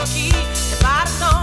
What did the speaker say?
occhi, che partono.